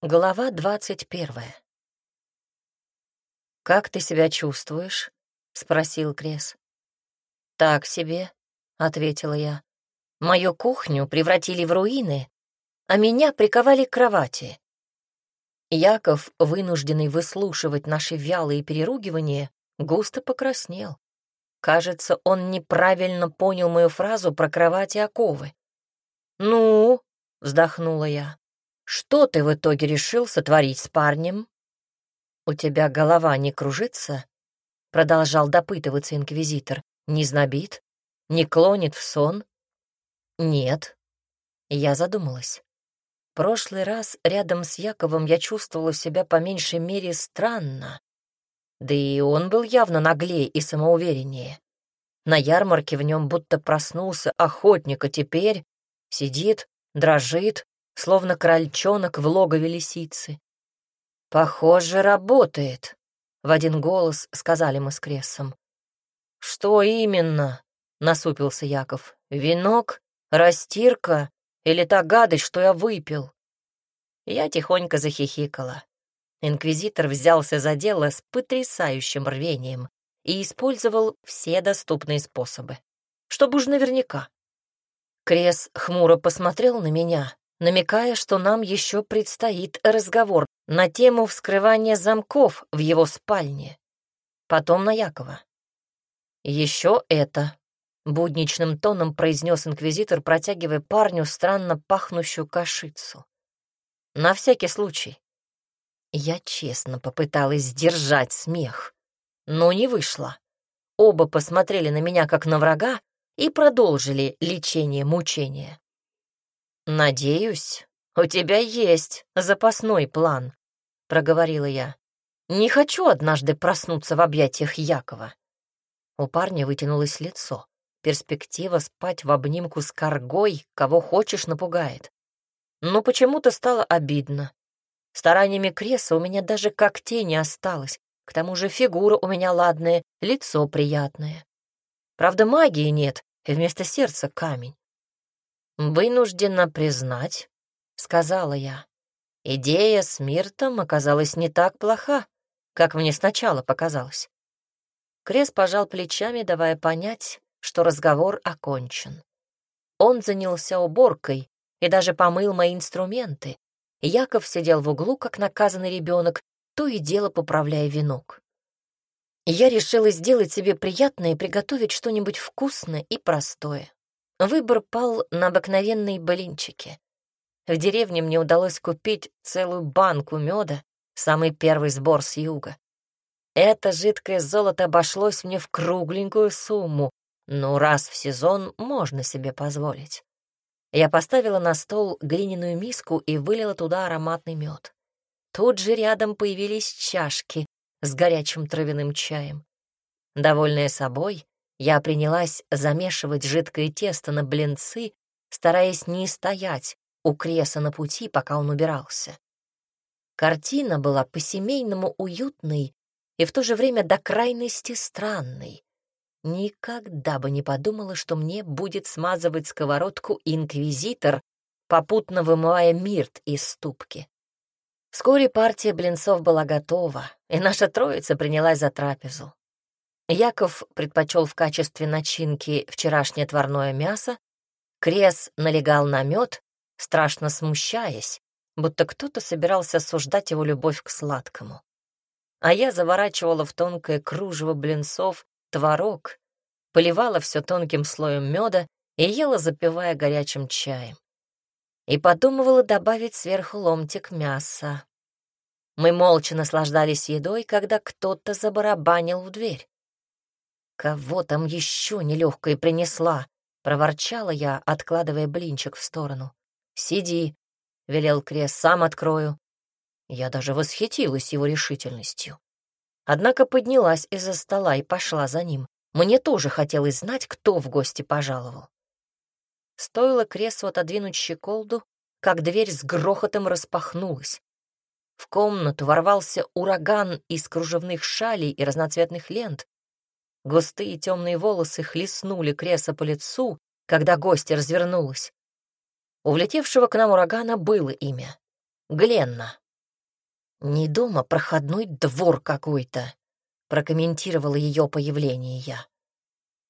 Глава двадцать первая. «Как ты себя чувствуешь?» — спросил Крес. «Так себе», — ответила я. «Мою кухню превратили в руины, а меня приковали к кровати». Яков, вынужденный выслушивать наши вялые переругивания, густо покраснел. Кажется, он неправильно понял мою фразу про кровати оковы. «Ну?» — вздохнула я. Что ты в итоге решил сотворить с парнем? У тебя голова не кружится? Продолжал допытываться инквизитор. Не знобит? Не клонит в сон? Нет. Я задумалась. Прошлый раз рядом с Яковом я чувствовала себя по меньшей мере странно. Да и он был явно наглее и самоувереннее. На ярмарке в нем будто проснулся охотник, а теперь сидит, дрожит, словно крольчонок в логове лисицы. «Похоже, работает», — в один голос сказали мы с Крессом. «Что именно?» — насупился Яков. «Венок? Растирка? Или та гадость, что я выпил?» Я тихонько захихикала. Инквизитор взялся за дело с потрясающим рвением и использовал все доступные способы. Чтобы уж наверняка. Крес хмуро посмотрел на меня, намекая, что нам еще предстоит разговор на тему вскрывания замков в его спальне. Потом на Якова. «Еще это», — будничным тоном произнес инквизитор, протягивая парню странно пахнущую кашицу. «На всякий случай». Я честно попыталась сдержать смех, но не вышло. Оба посмотрели на меня как на врага и продолжили лечение мучения. «Надеюсь, у тебя есть запасной план», — проговорила я. «Не хочу однажды проснуться в объятиях Якова». У парня вытянулось лицо. Перспектива спать в обнимку с коргой, кого хочешь, напугает. Но почему-то стало обидно. Стараниями Креса у меня даже когтей не осталось, к тому же фигура у меня ладная, лицо приятное. Правда, магии нет, и вместо сердца камень. «Вынуждена признать», — сказала я. «Идея с Миртом оказалась не так плоха, как мне сначала показалось». Крес пожал плечами, давая понять, что разговор окончен. Он занялся уборкой и даже помыл мои инструменты. Яков сидел в углу, как наказанный ребенок, то и дело поправляя венок. Я решила сделать себе приятное и приготовить что-нибудь вкусное и простое. Выбор пал на обыкновенные блинчики. В деревне мне удалось купить целую банку меда, самый первый сбор с юга. Это жидкое золото обошлось мне в кругленькую сумму, но раз в сезон можно себе позволить. Я поставила на стол глиняную миску и вылила туда ароматный мед. Тут же рядом появились чашки с горячим травяным чаем. Довольная собой, я принялась замешивать жидкое тесто на блинцы, стараясь не стоять у креса на пути, пока он убирался. Картина была по-семейному уютной и в то же время до крайности странной. Никогда бы не подумала, что мне будет смазывать сковородку инквизитор, попутно вымывая мирт из ступки. Вскоре партия блинцов была готова, и наша троица принялась за трапезу. Яков предпочел в качестве начинки вчерашнее отварное мясо, Крес налегал на мед, страшно смущаясь, будто кто-то собирался осуждать его любовь к сладкому. А я заворачивала в тонкое кружево блинцов творог, поливала все тонким слоем меда и ела, запивая горячим чаем. И подумывала добавить сверху ломтик мяса. Мы молча наслаждались едой, когда кто-то забарабанил в дверь. «Кого там еще нелегкая принесла?» — проворчала я, откладывая блинчик в сторону. «Сиди», — велел Крес, — «сам открою». Я даже восхитилась его решительностью. Однако поднялась из-за стола и пошла за ним. Мне тоже хотелось знать, кто в гости пожаловал. Стоило Кресу отодвинуть щеколду, как дверь с грохотом распахнулась. В комнату ворвался ураган из кружевных шалей и разноцветных лент, Густые темные волосы хлестнули Креса по лицу, когда гостья развернулась. У влетевшего к нам урагана было имя — Гленна. «Не дома, проходной двор какой-то», — прокомментировала ее появление я.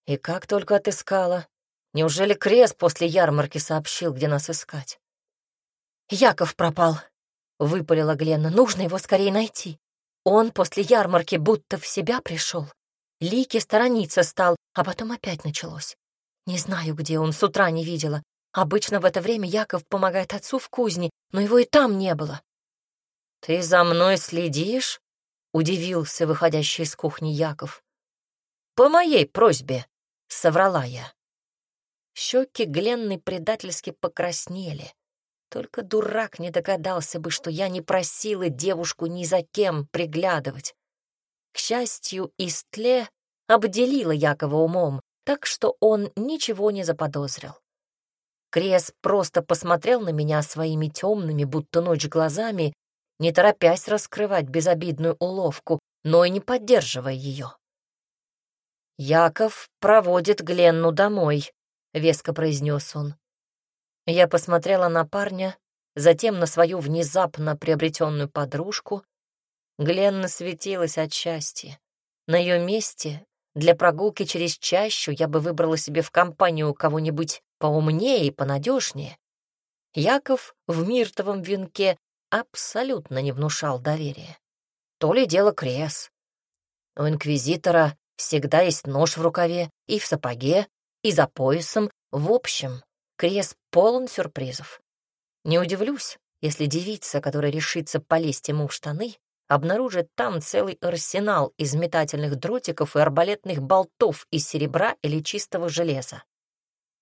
«И как только отыскала? Неужели Крест после ярмарки сообщил, где нас искать?» «Яков пропал», — выпалила Гленна. «Нужно его скорее найти. Он после ярмарки будто в себя пришел. Лики сторониться стал, а потом опять началось. Не знаю, где он, с утра не видела. Обычно в это время Яков помогает отцу в кузне, но его и там не было. «Ты за мной следишь?» — удивился выходящий из кухни Яков. «По моей просьбе», — соврала я. Щеки Гленны предательски покраснели. Только дурак не догадался бы, что я не просила девушку ни за кем приглядывать. К счастью, Истле обделила Якова умом, так что он ничего не заподозрил. Крес просто посмотрел на меня своими темными, будто ночь глазами, не торопясь раскрывать безобидную уловку, но и не поддерживая ее. «Яков проводит Гленну домой», — веско произнес он. Я посмотрела на парня, затем на свою внезапно приобретенную подружку. Гленна светилась от счастья. На ее месте для прогулки через чащу я бы выбрала себе в компанию кого-нибудь поумнее и понадежнее. Яков в миртовом венке абсолютно не внушал доверия. То ли дело крес. У инквизитора всегда есть нож в рукаве и в сапоге, и за поясом. В общем, Крес полон сюрпризов. Не удивлюсь, если девица, которая решится полезть ему в штаны, обнаружит там целый арсенал из метательных дротиков и арбалетных болтов из серебра или чистого железа.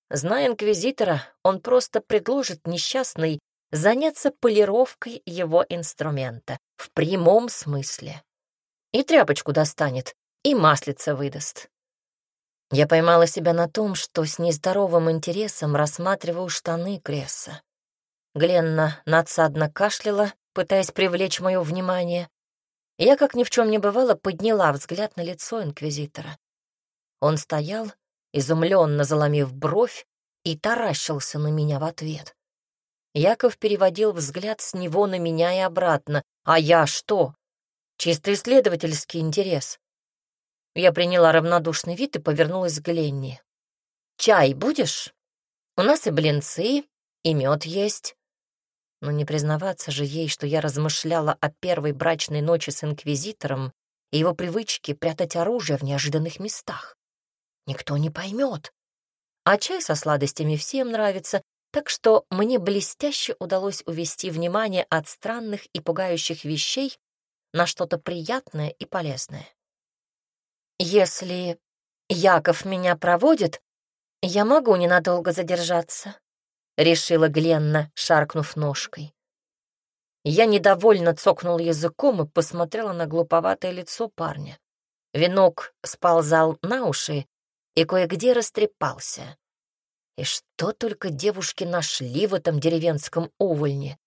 Зная инквизитора, он просто предложит несчастной заняться полировкой его инструмента в прямом смысле. И тряпочку достанет, и маслица выдаст. Я поймала себя на том, что с нездоровым интересом рассматриваю штаны Кресса. Гленна надсадно кашляла, пытаясь привлечь мое внимание. Я, как ни в чем не бывало, подняла взгляд на лицо инквизитора. Он стоял, изумленно заломив бровь, и таращился на меня в ответ. Яков переводил взгляд с него на меня и обратно. А я что? Чисто исследовательский интерес. Я приняла равнодушный вид и повернулась к Гленни. «Чай будешь? У нас и блинцы, и мед есть». Но не признаваться же ей, что я размышляла о первой брачной ночи с инквизитором и его привычке прятать оружие в неожиданных местах. Никто не поймет. А чай со сладостями всем нравится, так что мне блестяще удалось увести внимание от странных и пугающих вещей на что-то приятное и полезное. «Если Яков меня проводит, я могу ненадолго задержаться», — решила Гленна, шаркнув ножкой. Я недовольно цокнул языком и посмотрела на глуповатое лицо парня. Венок сползал на уши и кое-где растрепался. И что только девушки нашли в этом деревенском увольне.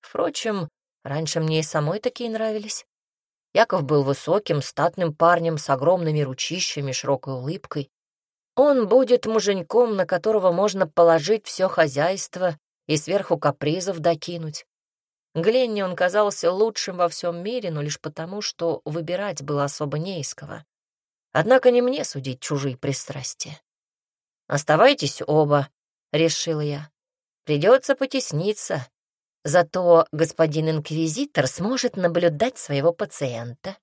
Впрочем, раньше мне и самой такие нравились. Яков был высоким, статным парнем с огромными ручищами, широкой улыбкой. Он будет муженьком, на которого можно положить все хозяйство и сверху капризов докинуть. Гленне он казался лучшим во всем мире, но лишь потому, что выбирать было особо не из кого. Однако не мне судить чужие пристрастия. «Оставайтесь оба», — решил я. «Придется потесниться, Зато господин инквизитор сможет наблюдать своего пациента,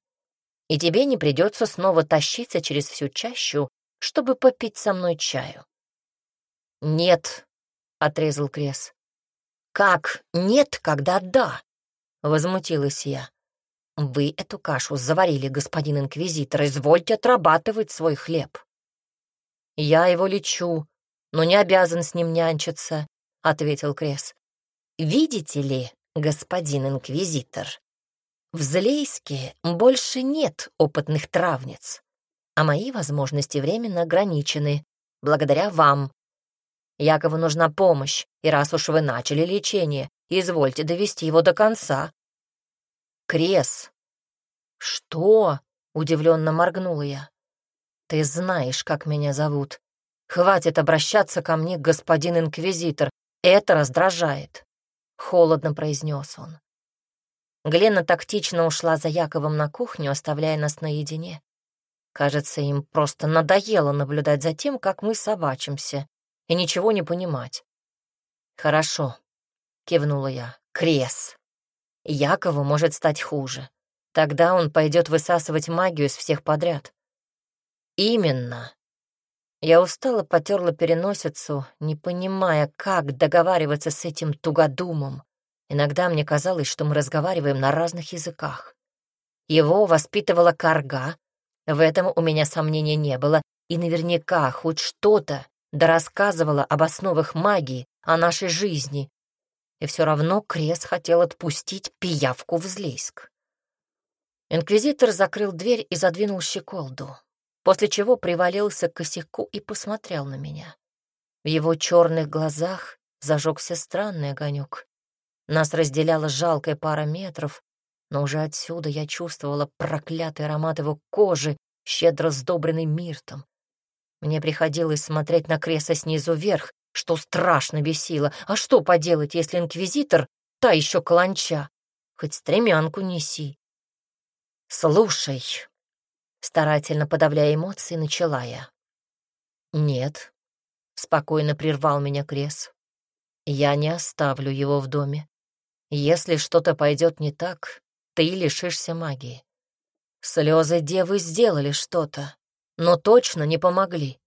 и тебе не придется снова тащиться через всю чащу, чтобы попить со мной чаю. «Нет», — отрезал Крес. «Как нет, когда да?» — возмутилась я. «Вы эту кашу заварили, господин инквизитор, извольте отрабатывать свой хлеб». «Я его лечу, но не обязан с ним нянчиться», — ответил Крес. Видите ли, господин инквизитор, в Злейске больше нет опытных травниц, а мои возможности временно ограничены, благодаря вам. Якову нужна помощь, и раз уж вы начали лечение, извольте довести его до конца. Крес. Что? Удивленно моргнула я. Ты знаешь, как меня зовут. Хватит обращаться ко мне, господин инквизитор. Это раздражает. — холодно произнес он. Глена тактично ушла за Яковом на кухню, оставляя нас наедине. Кажется, им просто надоело наблюдать за тем, как мы собачимся, и ничего не понимать. «Хорошо», — кивнула я, — «крес. Якову может стать хуже. Тогда он пойдет высасывать магию из всех подряд». «Именно». Я устало потерла переносицу, не понимая, как договариваться с этим тугодумом. Иногда мне казалось, что мы разговариваем на разных языках. Его воспитывала карга, в этом у меня сомнения не было, и наверняка хоть что-то да рассказывала об основах магии, о нашей жизни. И все равно Крес хотел отпустить пиявку в Злейск. Инквизитор закрыл дверь и задвинул щеколду, после чего привалился к косяку и посмотрел на меня. В его черных глазах зажегся странный огонек. Нас разделяла жалкая пара метров, но уже отсюда я чувствовала проклятый аромат его кожи, щедро сдобренный миртом. Мне приходилось смотреть на кресло снизу вверх, что страшно бесило. А что поделать, если инквизитор — та еще каланча? Хоть стремянку неси. «Слушай», — старательно подавляя эмоции, начала я. «Нет», — спокойно прервал меня Крес. «Я не оставлю его в доме. Если что-то пойдет не так, ты лишишься магии. Слезы девы сделали что-то, но точно не помогли.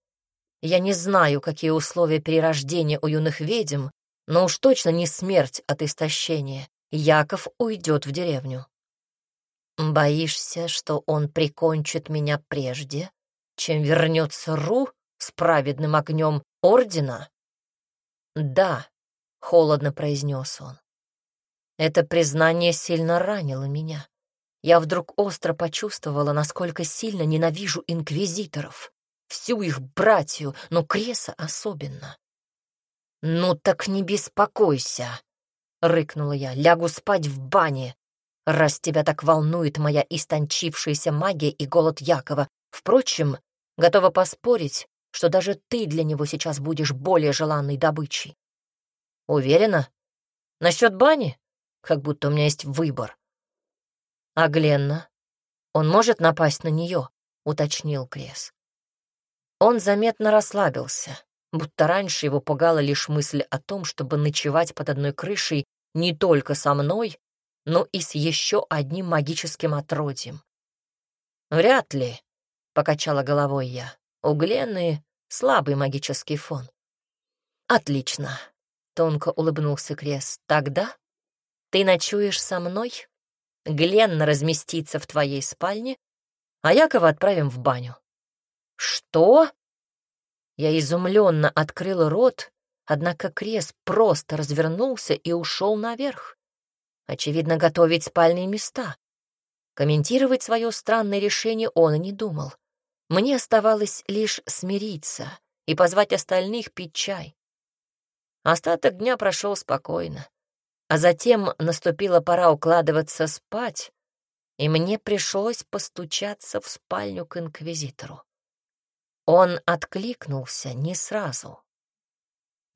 Я не знаю, какие условия перерождения у юных ведьм, но уж точно не смерть от истощения. Яков уйдет в деревню. Боишься, что он прикончит меня прежде, чем вернется Ру с праведным огнем ордена? Да, холодно произнес он. Это признание сильно ранило меня. Я вдруг остро почувствовала, насколько сильно ненавижу инквизиторов, всю их братью, но Креса особенно. «Ну так не беспокойся», — рыкнула я, — «лягу спать в бане, раз тебя так волнует моя истончившаяся магия и голод Якова. Впрочем, готова поспорить, что даже ты для него сейчас будешь более желанной добычей». «Уверена? Насчет бани?» Как будто у меня есть выбор. А Гленна? Он может напасть на нее, уточнил Крес. Он заметно расслабился, будто раньше его пугала лишь мысль о том, чтобы ночевать под одной крышей не только со мной, но и с еще одним магическим отродьем. «Вряд ли», — покачала головой я. «У Гленны слабый магический фон». «Отлично», — тонко улыбнулся Крес. «Тогда ты ночуешь со мной, Гленна разместится в твоей спальне, а Якова отправим в баню». «Что?» Я изумленно открыл рот, однако Крес просто развернулся и ушел наверх. Очевидно, готовить спальные места. Комментировать свое странное решение он и не думал. Мне оставалось лишь смириться и позвать остальных пить чай. Остаток дня прошел спокойно. А затем наступила пора укладываться спать, и мне пришлось постучаться в спальню к инквизитору. Он откликнулся не сразу.